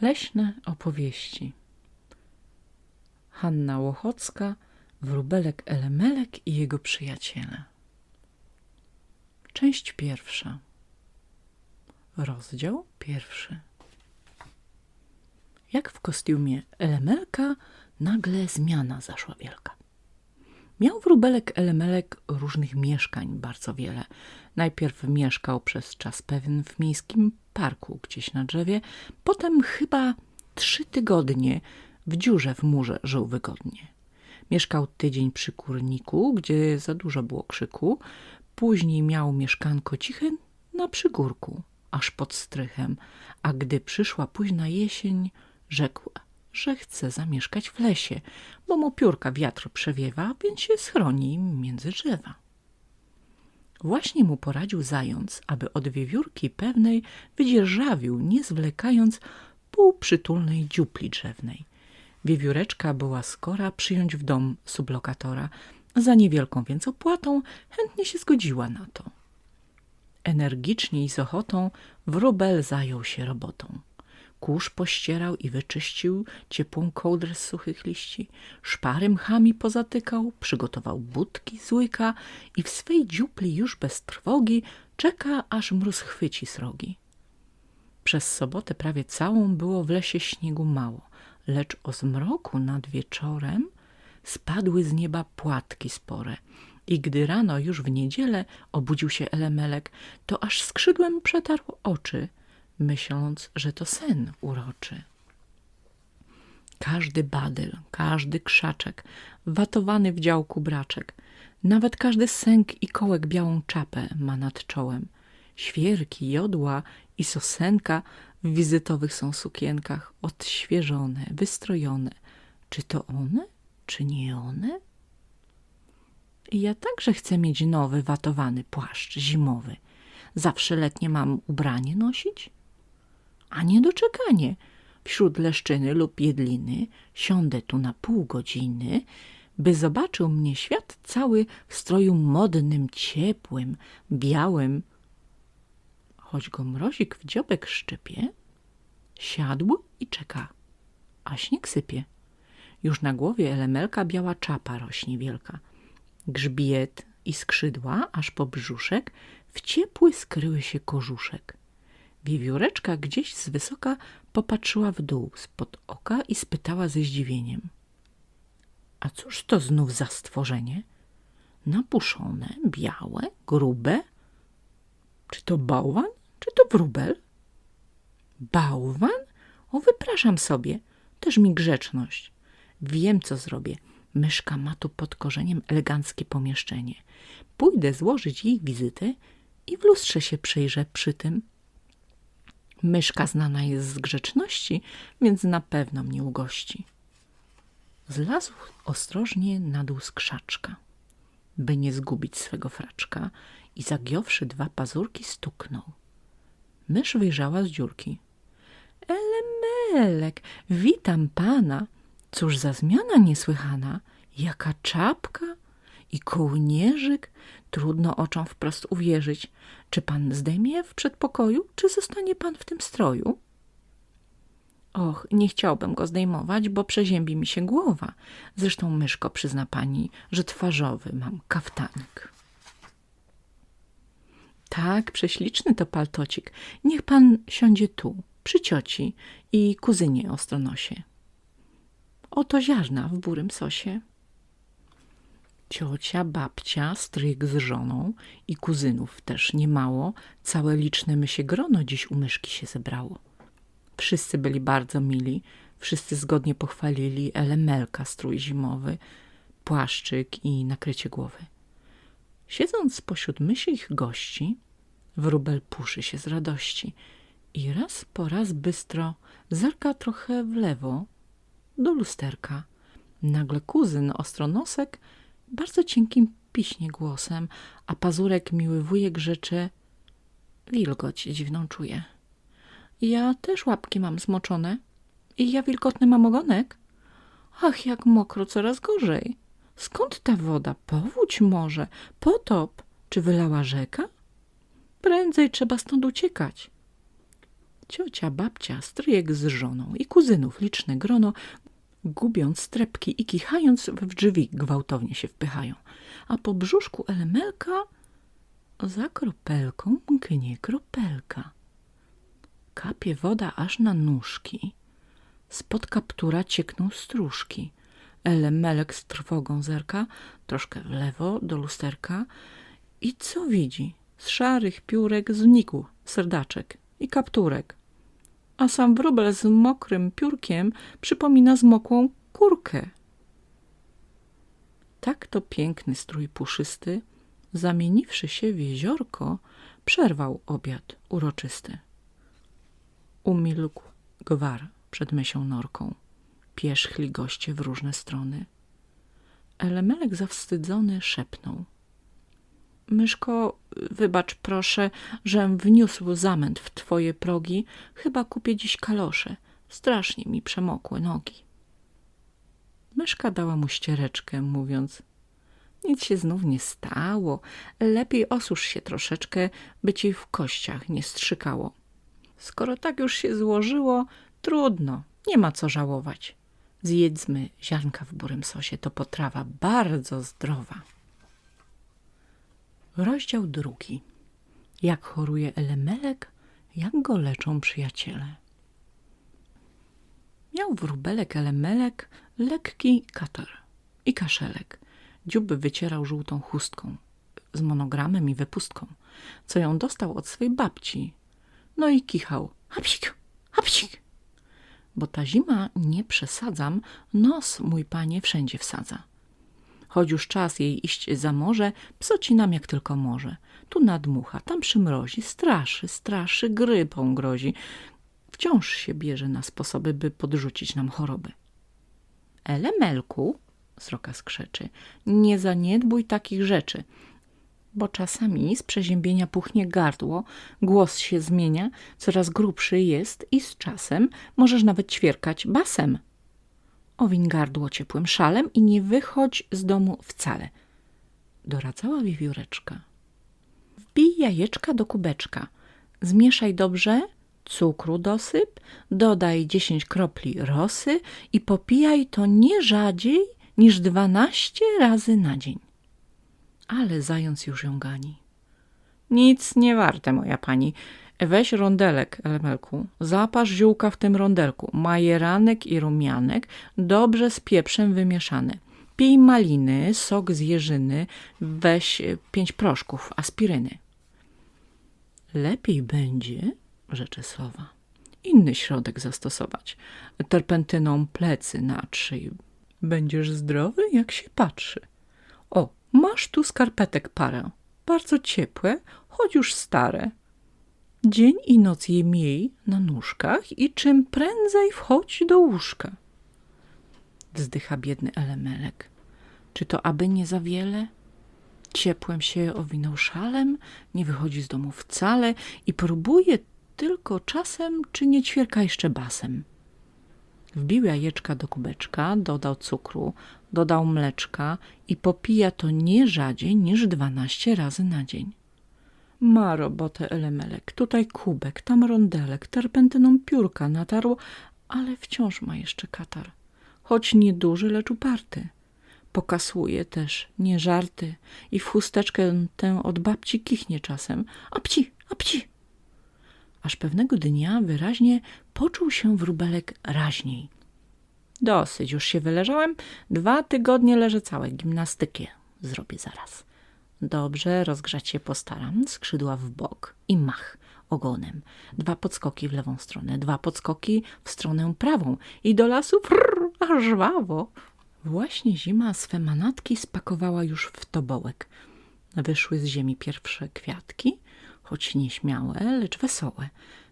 Leśne opowieści Hanna Łochocka, Wróbelek Elemelek i jego przyjaciele Część pierwsza Rozdział pierwszy Jak w kostiumie Elemelka nagle zmiana zaszła wielka. Miał wróbelek Elemelek różnych mieszkań bardzo wiele. Najpierw mieszkał przez czas pewien w miejskim parku gdzieś na drzewie, potem chyba trzy tygodnie w dziurze w murze żył wygodnie. Mieszkał tydzień przy kurniku, gdzie za dużo było krzyku, później miał mieszkanko ciche na przygórku, aż pod strychem, a gdy przyszła późna jesień, rzekł że chce zamieszkać w lesie, bo mu piórka wiatr przewiewa, więc się schroni między drzewa. Właśnie mu poradził zając, aby od wiewiórki pewnej wydzierżawił, nie zwlekając, półprzytulnej dziupli drzewnej. Wiewióreczka była skora przyjąć w dom sublokatora. Za niewielką więc opłatą chętnie się zgodziła na to. Energicznie i z ochotą wróbel zajął się robotą. Kurz pościerał i wyczyścił ciepłą kołdrę z suchych liści, szpary mchami pozatykał, przygotował budki z łyka i w swej dziupli już bez trwogi czeka, aż mróz chwyci srogi. Przez sobotę prawie całą było w lesie śniegu mało, lecz o zmroku nad wieczorem spadły z nieba płatki spore i gdy rano już w niedzielę obudził się Elemelek, to aż skrzydłem przetarł oczy – myśląc, że to sen uroczy. Każdy badyl, każdy krzaczek, watowany w działku braczek, nawet każdy sęk i kołek białą czapę ma nad czołem. Świerki, jodła i sosenka w wizytowych są sukienkach, odświeżone, wystrojone. Czy to one, czy nie one? Ja także chcę mieć nowy, watowany płaszcz zimowy. Zawsze letnie mam ubranie nosić? A nie doczekanie. Wśród leszczyny lub jedliny siądę tu na pół godziny, by zobaczył mnie świat cały w stroju modnym, ciepłym, białym. Choć go mrozik w dziobek szczypie, siadł i czeka, a śnieg sypie. Już na głowie elemelka biała czapa rośnie wielka. Grzbiet i skrzydła, aż po brzuszek, w ciepły skryły się kożuszek. Wiewióreczka gdzieś z wysoka popatrzyła w dół spod oka i spytała ze zdziwieniem. A cóż to znów za stworzenie? Napuszone, białe, grube? Czy to bałwan, czy to wróbel? Bałwan? O, wypraszam sobie, też mi grzeczność. Wiem, co zrobię. Myszka ma tu pod korzeniem eleganckie pomieszczenie. Pójdę złożyć jej wizytę i w lustrze się przyjrzę przy tym, Myszka znana jest z grzeczności, więc na pewno mnie ugości. Zlazł ostrożnie na dół z krzaczka, by nie zgubić swego fraczka i zagiąwszy dwa pazurki stuknął. Mysz wyjrzała z dziurki. Elemelek, witam pana. Cóż za zmiana niesłychana. Jaka czapka i kołnierzyk. Trudno oczom wprost uwierzyć. Czy pan zdejmie w przedpokoju, czy zostanie pan w tym stroju? Och, nie chciałbym go zdejmować, bo przeziębi mi się głowa. Zresztą, myszko, przyzna pani, że twarzowy mam kaftanik. Tak, prześliczny to paltocik. Niech pan siądzie tu, przy cioci i kuzynie ostronosie. Oto ziarna w burym sosie. Ciocia, babcia, stryk z żoną i kuzynów też niemało, całe liczne mysie grono dziś u myszki się zebrało. Wszyscy byli bardzo mili, wszyscy zgodnie pochwalili elemelka strój zimowy, płaszczyk i nakrycie głowy. Siedząc pośród ich gości, wróbel puszy się z radości i raz po raz bystro zerka trochę w lewo do lusterka. Nagle kuzyn ostronosek bardzo cienkim piśnie głosem, a pazurek miły wujek rzeczy wilgoć dziwną czuje. Ja też łapki mam zmoczone i ja wilgotny mam ogonek. Ach, jak mokro, coraz gorzej. Skąd ta woda? Powódź może? Potop? Czy wylała rzeka? Prędzej trzeba stąd uciekać. Ciocia, babcia, stryjek z żoną i kuzynów liczne grono, gubiąc strepki i kichając w drzwi gwałtownie się wpychają. A po brzuszku elemelka za kropelką mknie kropelka. Kapie woda aż na nóżki. Spod kaptura ciekną stróżki. Elemelek z trwogą zerka, troszkę w lewo do lusterka i co widzi? Z szarych piórek znikł serdaczek i kapturek. A sam wróbel z mokrym piórkiem przypomina zmokłą kurkę. Tak to piękny strój puszysty, zamieniwszy się w jeziorko, przerwał obiad uroczysty. Umilkł gwar przed mysią norką. Pierzchli goście w różne strony. Elemelek zawstydzony szepnął. Myszko, wybacz proszę, żem wniósł zamęt w twoje progi. Chyba kupię dziś kalosze. Strasznie mi przemokły nogi. Myszka dała mu ściereczkę, mówiąc nic się znów nie stało. Lepiej osusz się troszeczkę, by ci w kościach nie strzykało. Skoro tak już się złożyło, trudno, nie ma co żałować. Zjedzmy ziarnka w burym sosie, to potrawa bardzo zdrowa. Rozdział drugi. Jak choruje elemelek, jak go leczą przyjaciele. Miał wróbelek elemelek lekki katar i kaszelek. Dziób wycierał żółtą chustką z monogramem i wypustką, co ją dostał od swej babci. No i kichał. Hapsik, hapsik. Bo ta zima, nie przesadzam, nos, mój panie, wszędzie wsadza. Choć już czas jej iść za morze, psoci nam jak tylko może. Tu nadmucha, tam przymrozi, straszy, straszy, grypą grozi. Wciąż się bierze na sposoby, by podrzucić nam choroby. Elemelku, sroka skrzeczy, nie zaniedbuj takich rzeczy, bo czasami z przeziębienia puchnie gardło, głos się zmienia, coraz grubszy jest i z czasem możesz nawet ćwierkać basem. Owiń gardło ciepłym szalem i nie wychodź z domu wcale. Doradzała wiewióreczka. Wbij jajeczka do kubeczka, zmieszaj dobrze, cukru dosyp, dodaj dziesięć kropli rosy i popijaj to nie rzadziej niż dwanaście razy na dzień. Ale zając już ją gani. Nic nie warte, moja pani. Weź rondelek, Elemelku, zaparz ziółka w tym rondelku, majeranek i rumianek, dobrze z pieprzem wymieszane. Pij maliny, sok z jeżyny, weź pięć proszków aspiryny. Lepiej będzie, rzeczy sowa, inny środek zastosować. Terpentyną plecy natrzyj. Będziesz zdrowy, jak się patrzy. O, masz tu skarpetek parę, bardzo ciepłe, choć już stare. Dzień i noc je miej na nóżkach i czym prędzej wchodź do łóżka. Wzdycha biedny elemelek. Czy to aby nie za wiele? Ciepłem się owinął szalem, nie wychodzi z domu wcale i próbuje tylko czasem, czy nie ćwierka jeszcze basem. Wbił jajeczka do kubeczka, dodał cukru, dodał mleczka i popija to nie rzadziej niż dwanaście razy na dzień. Ma robotę elemelek, tutaj kubek, tam rondelek, terpentyną piórka natarł, ale wciąż ma jeszcze katar. Choć nieduży, lecz uparty. Pokasuje też, nie żarty i w chusteczkę tę od babci kichnie czasem. A pci, a pci! Aż pewnego dnia wyraźnie poczuł się wróbelek raźniej. Dosyć, już się wyleżałem. Dwa tygodnie leżę całe, gimnastykę zrobię zaraz. Dobrze, rozgrzać się postaram, skrzydła w bok i mach ogonem. Dwa podskoki w lewą stronę, dwa podskoki w stronę prawą i do lasu prrr, aż żwawo. Właśnie zima swe manatki spakowała już w tobołek. Wyszły z ziemi pierwsze kwiatki, choć nieśmiałe, lecz wesołe.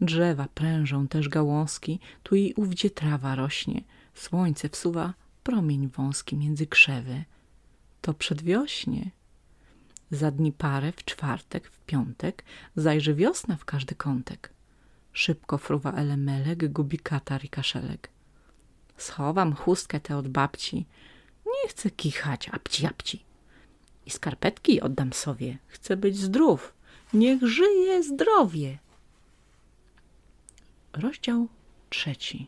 Drzewa prężą też gałązki, tu i ówdzie trawa rośnie. Słońce wsuwa promień wąski między krzewy. To przedwiośnie. Za dni parę, w czwartek, w piątek, zajrzy wiosna w każdy kątek. Szybko fruwa elemelek, gubi katar i kaszelek. Schowam chustkę tę od babci. Nie chcę kichać, apci, apci. I skarpetki oddam sobie. Chcę być zdrów. Niech żyje zdrowie. Rozdział trzeci.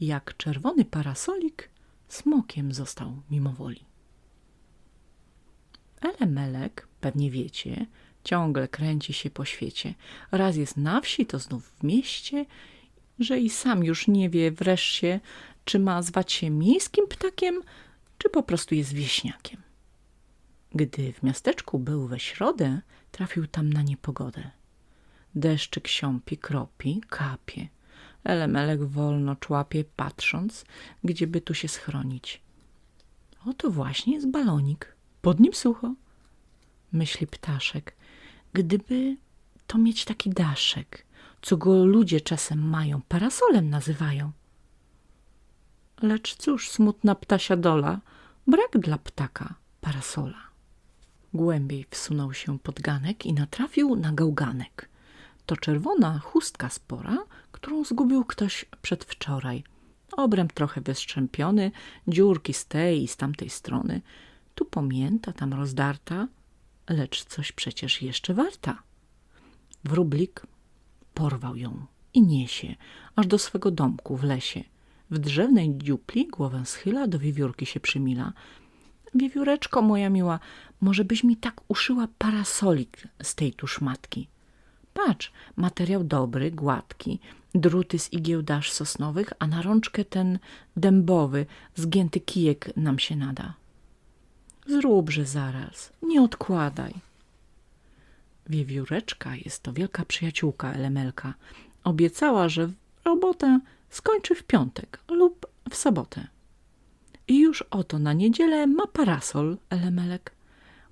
Jak czerwony parasolik smokiem został mimowoli. Elemelek, pewnie wiecie, ciągle kręci się po świecie. Raz jest na wsi, to znów w mieście, że i sam już nie wie wreszcie, czy ma zwać się miejskim ptakiem, czy po prostu jest wieśniakiem. Gdy w miasteczku był we środę, trafił tam na niepogodę. Deszczyk siąpi, kropi, kapie. Elemelek wolno człapie, patrząc, gdzie by tu się schronić. Oto właśnie jest balonik. Pod nim sucho. Myśli ptaszek. Gdyby to mieć taki daszek, co go ludzie czasem mają, parasolem nazywają. Lecz cóż, smutna ptasia dola, brak dla ptaka parasola. Głębiej wsunął się pod ganek i natrafił na gałganek. To czerwona chustka spora, którą zgubił ktoś przedwczoraj. Obręb trochę wystrzępiony, dziurki z tej i z tamtej strony. Tu pomięta, tam rozdarta, lecz coś przecież jeszcze warta. Wróblik porwał ją i niesie, aż do swego domku w lesie. W drzewnej dziupli głowę schyla, do wiewiórki się przymila. Wiewióreczko moja miła, może byś mi tak uszyła parasolik z tej tu szmatki. Patrz, materiał dobry, gładki, druty z igieł dasz sosnowych, a na rączkę ten dębowy, zgięty kijek nam się nada. Zróbże zaraz, nie odkładaj. Wiewióreczka jest to wielka przyjaciółka Elemelka. Obiecała, że robotę skończy w piątek lub w sobotę. I już oto na niedzielę ma parasol Elemelek.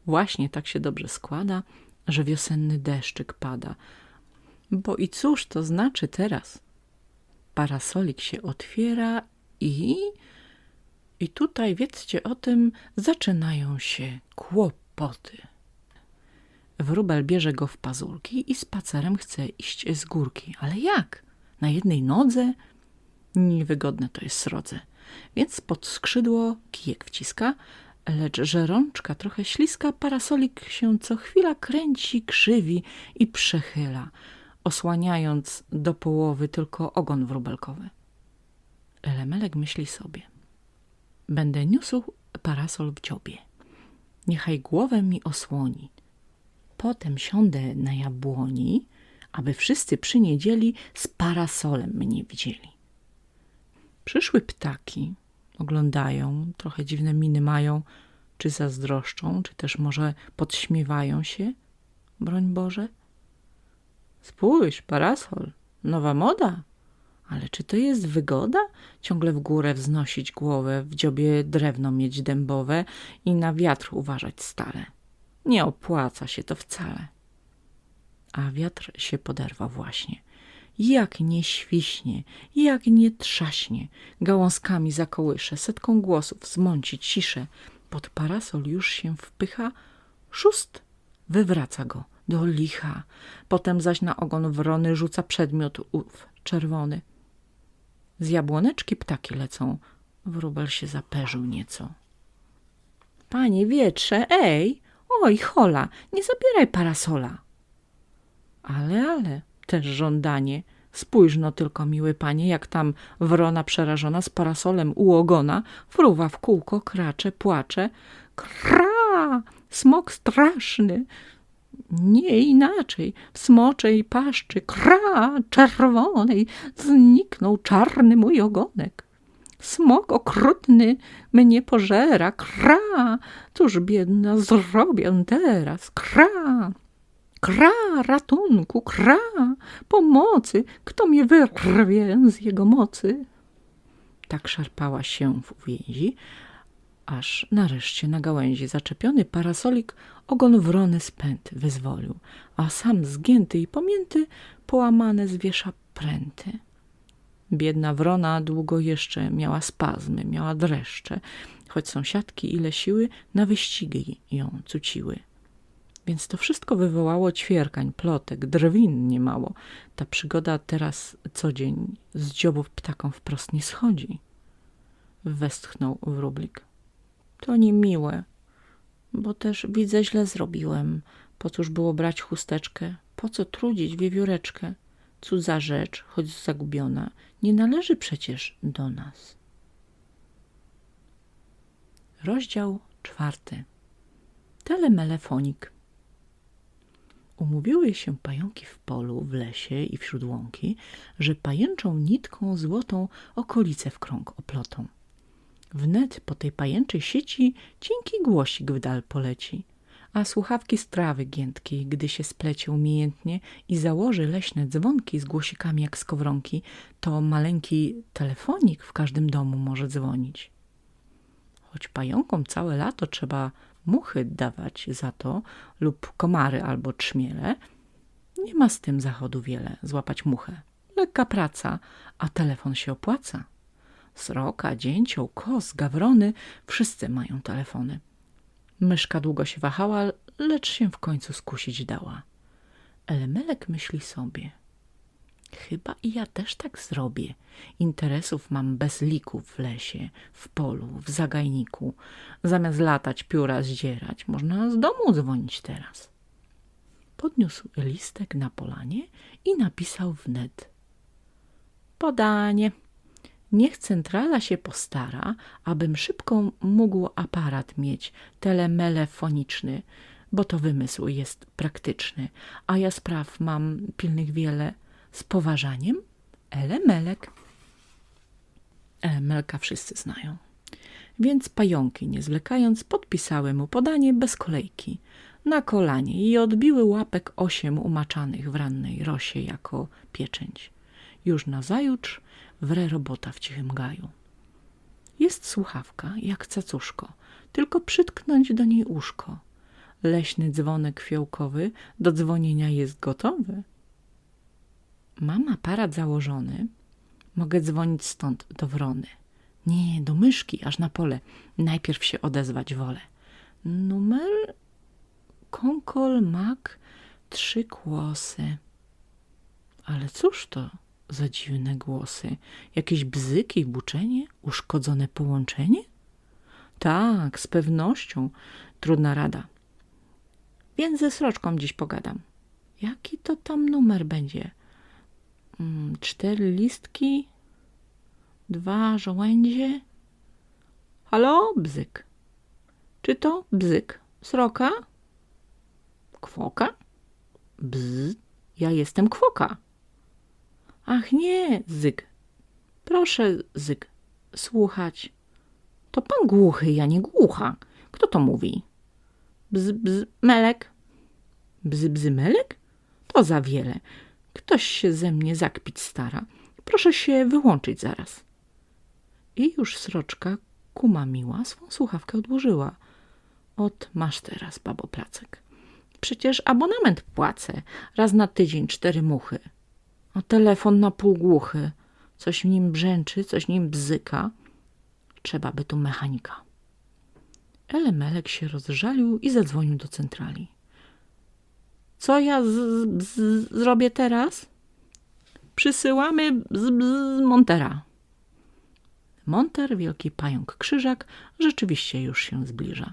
Właśnie tak się dobrze składa, że wiosenny deszczyk pada. Bo i cóż to znaczy teraz? Parasolik się otwiera i... I tutaj, wiedzcie o tym, zaczynają się kłopoty. Wróbel bierze go w pazurki i spacerem chce iść z górki. Ale jak? Na jednej nodze? Niewygodne to jest srodze. Więc pod skrzydło kijek wciska, lecz że rączka trochę śliska, parasolik się co chwila kręci, krzywi i przechyla, osłaniając do połowy tylko ogon wróbelkowy. Elemelek myśli sobie. Będę niósł parasol w dziobie. Niechaj głowę mi osłoni. Potem siądę na jabłoni, aby wszyscy przy niedzieli z parasolem mnie widzieli. Przyszły ptaki oglądają, trochę dziwne miny mają, czy zazdroszczą, czy też może podśmiewają się, broń Boże. Spójrz, parasol, nowa moda. Ale czy to jest wygoda? Ciągle w górę wznosić głowę, w dziobie drewno mieć dębowe i na wiatr uważać stale. Nie opłaca się to wcale. A wiatr się poderwał właśnie. Jak nie świśnie, jak nie trzaśnie, gałązkami zakołysze, setką głosów zmąci ciszę. Pod parasol już się wpycha, szóst wywraca go do licha. Potem zaś na ogon wrony rzuca przedmiot ów czerwony. Z jabłoneczki ptaki lecą. Wróbel się zaperzył nieco. Panie wietrze, ej, oj, hola, nie zabieraj parasola. Ale, ale, też żądanie. Spójrz no tylko, miły panie, jak tam wrona przerażona z parasolem u ogona fruwa w kółko, kracze, płacze. Kra! Smok straszny! Nie inaczej, w smoczej paszczy, kra czerwonej, zniknął czarny mój ogonek. Smok okrutny mnie pożera, kra, cóż biedna zrobię teraz, kra. Kra, ratunku, kra, pomocy, kto mnie wyrwie z jego mocy. Tak szarpała się w uwięzi, aż nareszcie na gałęzi zaczepiony parasolik ogon wrony spęd wyzwolił, a sam zgięty i pomięty połamane zwiesza pręty. Biedna wrona długo jeszcze miała spazmy, miała dreszcze, choć sąsiadki ile siły na wyścigi ją cuciły. Więc to wszystko wywołało ćwierkań, plotek, drwin niemało. Ta przygoda teraz co dzień z dziobów ptakom wprost nie schodzi. Westchnął wróblik. To niemiłe, bo też widzę źle zrobiłem. Po cóż było brać chusteczkę? Po co trudzić wiewióreczkę? Cudza rzecz, choć zagubiona, nie należy przecież do nas. Rozdział czwarty. Telemelefonik. Umówiły się pająki w polu, w lesie i wśród łąki, że pajęczą nitką złotą okolice w krąg oplotą. Wnet po tej pajęczej sieci cienki głosik w dal poleci, a słuchawki z trawy giętkiej, gdy się splecie umiejętnie i założy leśne dzwonki z głosikami jak skowronki, to maleńki telefonik w każdym domu może dzwonić. Choć pająkom całe lato trzeba muchy dawać za to lub komary albo trzmiele, nie ma z tym zachodu wiele złapać muchę. Lekka praca, a telefon się opłaca. Sroka, dzięcioł, kos, gawrony, wszyscy mają telefony. Myszka długo się wahała, lecz się w końcu skusić dała. Elemelek myśli sobie. Chyba i ja też tak zrobię. Interesów mam bez liku w lesie, w polu, w zagajniku. Zamiast latać pióra zdzierać, można z domu dzwonić teraz. Podniósł listek na polanie i napisał wnet. Podanie. Niech centrala się postara, abym szybko mógł aparat mieć telemelefoniczny, bo to wymysł jest praktyczny, a ja spraw mam pilnych wiele. Z poważaniem Elemelek. Elemelka wszyscy znają. Więc pająki, nie zwlekając, podpisały mu podanie bez kolejki, na kolanie i odbiły łapek osiem umaczanych w rannej rosie jako pieczęć. Już nazajutrz wre robota w cichym gaju. Jest słuchawka, jak cacuszko, tylko przytknąć do niej uszko. Leśny dzwonek fiołkowy do dzwonienia jest gotowy. Mam aparat założony, mogę dzwonić stąd do wrony. Nie, do myszki, aż na pole. Najpierw się odezwać wolę. Numer konkol mak trzy kłosy. Ale cóż to za dziwne głosy? Jakieś bzyki, buczenie? Uszkodzone połączenie? Tak, z pewnością. Trudna rada. Więc ze sroczką dziś pogadam. Jaki to tam numer będzie? Mm, cztery listki, dwa żołędzie. Halo, bzyk. Czy to bzyk? Sroka? Kwoka? Bzz, ja jestem kwoka. Ach nie, zyk. Proszę, zyk, słuchać. To pan głuchy, ja nie głucha. Kto to mówi? Bz, bz, melek. Bz, bz, melek? To za wiele. Ktoś się ze mnie zakpić stara. Proszę się wyłączyć zaraz. I już sroczka, kuma miła, swą słuchawkę odłożyła. Ot, masz teraz, babo placek. Przecież abonament płacę. Raz na tydzień cztery muchy. A telefon na pół głuchy. Coś w nim brzęczy, coś w nim bzyka. Trzeba by tu mechanika. Elemelek się rozżalił i zadzwonił do centrali. Co ja zrobię teraz? Przysyłamy z, z Montera. Monter, wielki pająk krzyżak, rzeczywiście już się zbliża.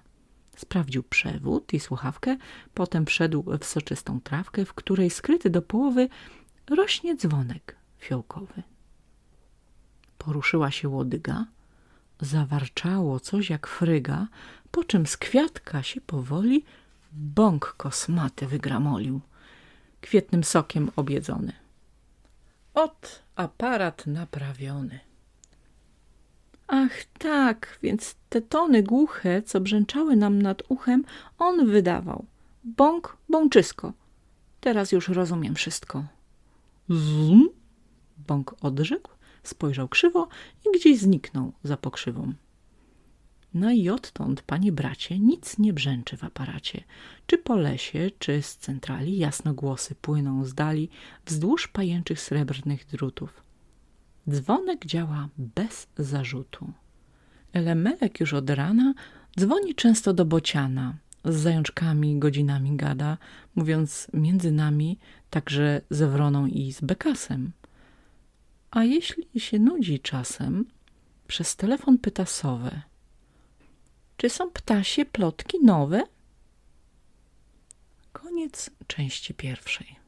Sprawdził przewód i słuchawkę, potem wszedł w soczystą trawkę, w której skryty do połowy rośnie dzwonek fiołkowy. Poruszyła się łodyga, zawarczało coś jak fryga, po czym z kwiatka się powoli bąk kosmaty wygramolił, kwietnym sokiem objedzony. Ot aparat naprawiony. Ach tak, więc te tony głuche, co brzęczały nam nad uchem, on wydawał. Bąk, bączysko. Teraz już rozumiem wszystko. Zum? Bąk odrzekł, spojrzał krzywo i gdzieś zniknął za pokrzywą. No i odtąd, panie bracie, nic nie brzęczy w aparacie. Czy po lesie, czy z centrali jasnogłosy płyną z dali wzdłuż pajęczych srebrnych drutów. Dzwonek działa bez zarzutu. Elemelek już od rana dzwoni często do bociana, z zajączkami godzinami gada, mówiąc między nami także ze wroną i z bekasem. A jeśli się nudzi czasem, przez telefon pyta sowę – czy są ptasie plotki nowe? Koniec części pierwszej.